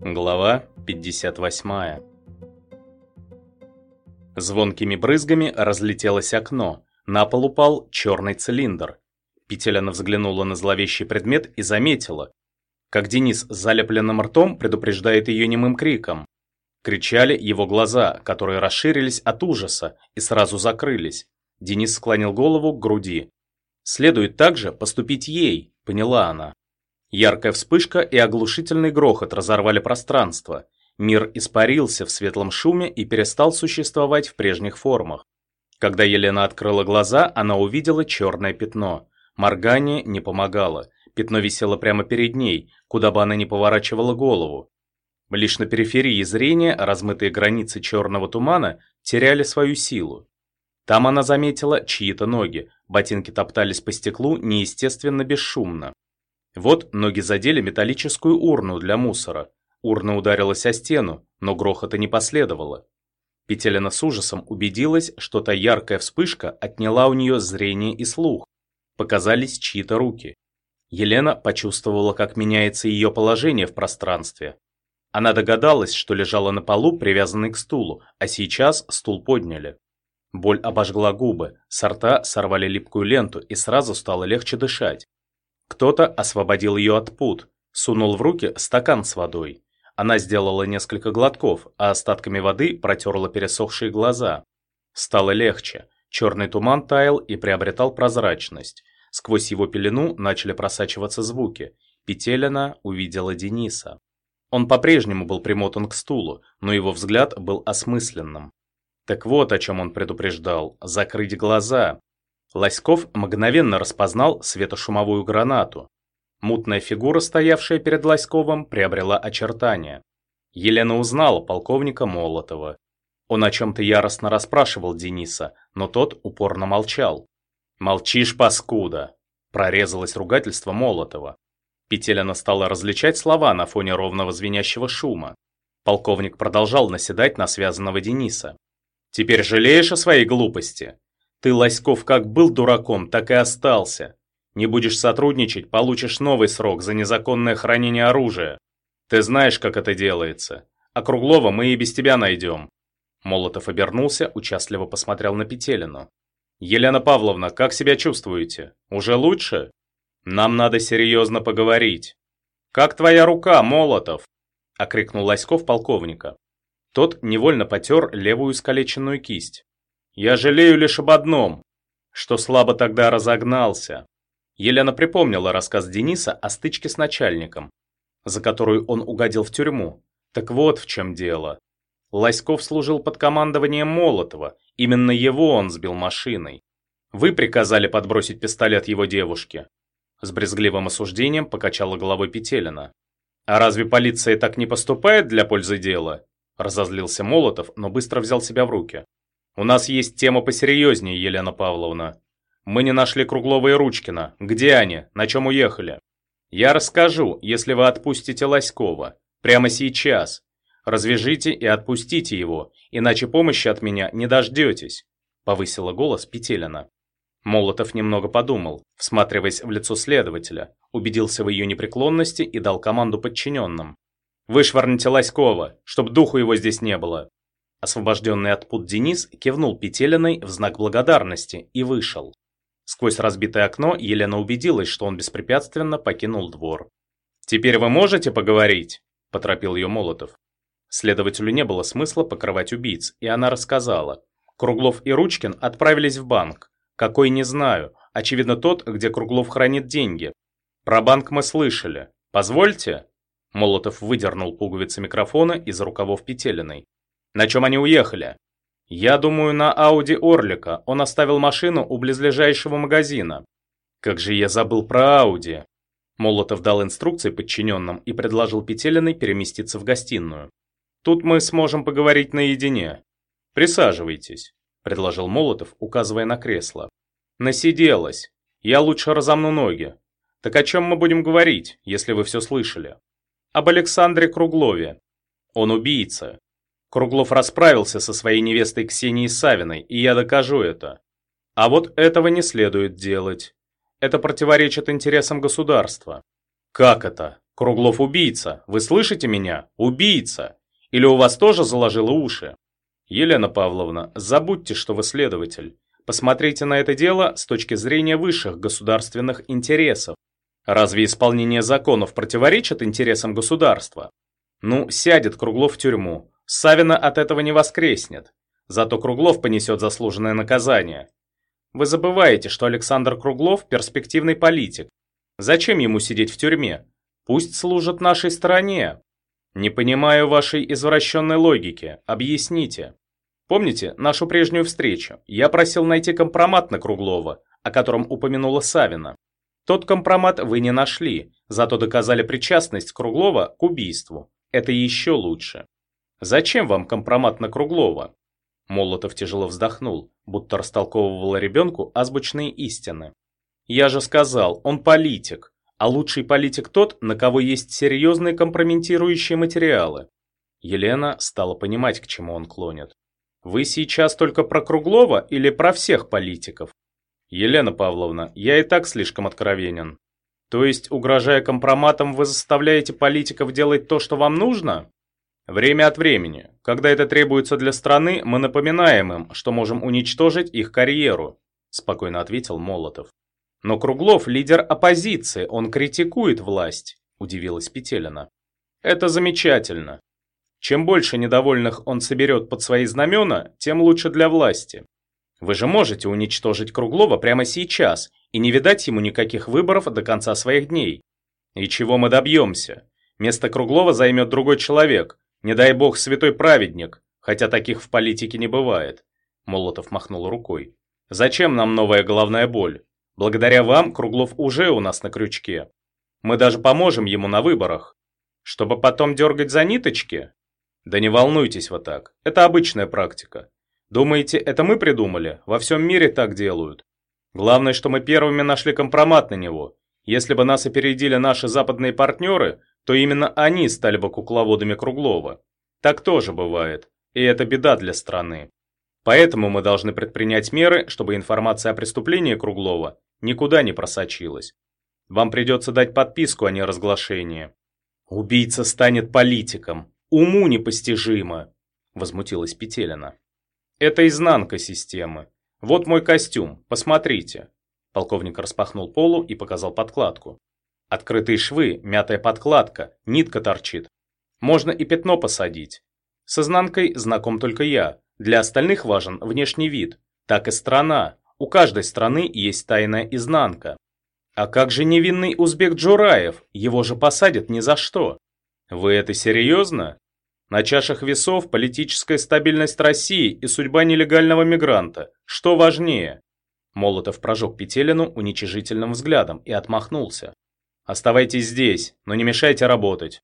Глава 58 Звонкими брызгами разлетелось окно. На пол упал черный цилиндр. Петелина взглянула на зловещий предмет и заметила, как Денис с залепленным ртом предупреждает ее немым криком. Кричали его глаза, которые расширились от ужаса и сразу закрылись. Денис склонил голову к груди. «Следует также поступить ей», — поняла она. Яркая вспышка и оглушительный грохот разорвали пространство. Мир испарился в светлом шуме и перестал существовать в прежних формах. Когда Елена открыла глаза, она увидела черное пятно. Моргание не помогало. Пятно висело прямо перед ней, куда бы она ни поворачивала голову. Лишь на периферии зрения размытые границы черного тумана теряли свою силу. Там она заметила чьи-то ноги, ботинки топтались по стеклу неестественно бесшумно. Вот ноги задели металлическую урну для мусора. Урна ударилась о стену, но грохота не последовало. Петелина с ужасом убедилась, что та яркая вспышка отняла у нее зрение и слух. Показались чьи-то руки. Елена почувствовала, как меняется ее положение в пространстве. Она догадалась, что лежала на полу, привязанной к стулу, а сейчас стул подняли. Боль обожгла губы, с рта сорвали липкую ленту и сразу стало легче дышать. Кто-то освободил ее от пут, сунул в руки стакан с водой. Она сделала несколько глотков, а остатками воды протерла пересохшие глаза. Стало легче. Черный туман таял и приобретал прозрачность. Сквозь его пелену начали просачиваться звуки. Петелина увидела Дениса. Он по-прежнему был примотан к стулу, но его взгляд был осмысленным. Так вот о чем он предупреждал – закрыть глаза, Лоськов мгновенно распознал светошумовую гранату. Мутная фигура, стоявшая перед Лоськовым, приобрела очертания. Елена узнала полковника Молотова. Он о чем-то яростно расспрашивал Дениса, но тот упорно молчал. «Молчишь, паскуда!» Прорезалось ругательство Молотова. Петелина стала различать слова на фоне ровного звенящего шума. Полковник продолжал наседать на связанного Дениса. «Теперь жалеешь о своей глупости? Ты, Лоськов, как был дураком, так и остался. Не будешь сотрудничать, получишь новый срок за незаконное хранение оружия. Ты знаешь, как это делается. А Круглова мы и без тебя найдем». Молотов обернулся, участливо посмотрел на Петелину. «Елена Павловна, как себя чувствуете? Уже лучше? Нам надо серьезно поговорить». «Как твоя рука, Молотов?» – окрикнул Лоськов полковника. Тот невольно потер левую искалеченную кисть. Я жалею лишь об одном, что слабо тогда разогнался. Елена припомнила рассказ Дениса о стычке с начальником, за которую он угодил в тюрьму. Так вот в чем дело. Лоськов служил под командованием Молотова, именно его он сбил машиной. Вы приказали подбросить пистолет его девушке. С брезгливым осуждением покачала головой Петелина. А разве полиция так не поступает для пользы дела? Разозлился Молотов, но быстро взял себя в руки. У нас есть тема посерьезнее, Елена Павловна. Мы не нашли Круглова и Ручкина. Где они? На чем уехали? Я расскажу, если вы отпустите Лоськова. Прямо сейчас. Развяжите и отпустите его, иначе помощи от меня не дождетесь», — повысила голос Петелина. Молотов немного подумал, всматриваясь в лицо следователя, убедился в ее непреклонности и дал команду подчиненным. «Вышвырните Лоськова, чтоб духу его здесь не было. Освобожденный от пут Денис кивнул Петелиной в знак благодарности и вышел. Сквозь разбитое окно Елена убедилась, что он беспрепятственно покинул двор. «Теперь вы можете поговорить?» – поторопил ее Молотов. Следователю не было смысла покрывать убийц, и она рассказала. Круглов и Ручкин отправились в банк. Какой не знаю, очевидно тот, где Круглов хранит деньги. Про банк мы слышали. Позвольте?» Молотов выдернул пуговицы микрофона из рукавов Петелиной. На чем они уехали? Я думаю, на Ауди Орлика. Он оставил машину у близлежащего магазина. Как же я забыл про Ауди. Молотов дал инструкции подчиненным и предложил Петелиной переместиться в гостиную. Тут мы сможем поговорить наедине. Присаживайтесь, предложил Молотов, указывая на кресло. Насиделась. Я лучше разомну ноги. Так о чем мы будем говорить, если вы все слышали? Об Александре Круглове. Он убийца. Круглов расправился со своей невестой Ксенией Савиной, и я докажу это. А вот этого не следует делать. Это противоречит интересам государства. Как это? Круглов убийца. Вы слышите меня? Убийца. Или у вас тоже заложило уши? Елена Павловна, забудьте, что вы следователь. Посмотрите на это дело с точки зрения высших государственных интересов. Разве исполнение законов противоречит интересам государства? Ну, сядет Круглов в тюрьму. Савина от этого не воскреснет. Зато Круглов понесет заслуженное наказание. Вы забываете, что Александр Круглов – перспективный политик. Зачем ему сидеть в тюрьме? Пусть служит нашей стране. Не понимаю вашей извращенной логики. Объясните. Помните нашу прежнюю встречу? Я просил найти компромат на Круглова, о котором упомянула Савина. Тот компромат вы не нашли, зато доказали причастность Круглова к убийству. Это еще лучше. Зачем вам компромат на Круглова? Молотов тяжело вздохнул, будто растолковывал ребенку азбучные истины. Я же сказал, он политик, а лучший политик тот, на кого есть серьезные компрометирующие материалы. Елена стала понимать, к чему он клонит. Вы сейчас только про Круглова или про всех политиков? Елена Павловна, я и так слишком откровенен. То есть, угрожая компроматом, вы заставляете политиков делать то, что вам нужно? Время от времени. Когда это требуется для страны, мы напоминаем им, что можем уничтожить их карьеру, спокойно ответил Молотов. Но Круглов лидер оппозиции, он критикует власть, удивилась Петелина. Это замечательно. Чем больше недовольных он соберет под свои знамена, тем лучше для власти. Вы же можете уничтожить Круглова прямо сейчас и не видать ему никаких выборов до конца своих дней. И чего мы добьемся? Место Круглова займет другой человек, не дай бог святой праведник, хотя таких в политике не бывает. Молотов махнул рукой. Зачем нам новая головная боль? Благодаря вам Круглов уже у нас на крючке. Мы даже поможем ему на выборах. Чтобы потом дергать за ниточки? Да не волнуйтесь вы так, это обычная практика. Думаете, это мы придумали? Во всем мире так делают. Главное, что мы первыми нашли компромат на него. Если бы нас опередили наши западные партнеры, то именно они стали бы кукловодами Круглова. Так тоже бывает, и это беда для страны. Поэтому мы должны предпринять меры, чтобы информация о преступлении Круглова никуда не просочилась. Вам придется дать подписку, а не разглашение. Убийца станет политиком. Уму непостижимо, возмутилась Петелина. Это изнанка системы. Вот мой костюм, посмотрите. Полковник распахнул полу и показал подкладку. Открытые швы, мятая подкладка, нитка торчит. Можно и пятно посадить. С изнанкой знаком только я. Для остальных важен внешний вид. Так и страна. У каждой страны есть тайная изнанка. А как же невинный узбек Джураев? Его же посадят ни за что. Вы это серьезно? На чашах весов политическая стабильность России и судьба нелегального мигранта. Что важнее? Молотов прожег Петелину уничижительным взглядом и отмахнулся. «Оставайтесь здесь, но не мешайте работать.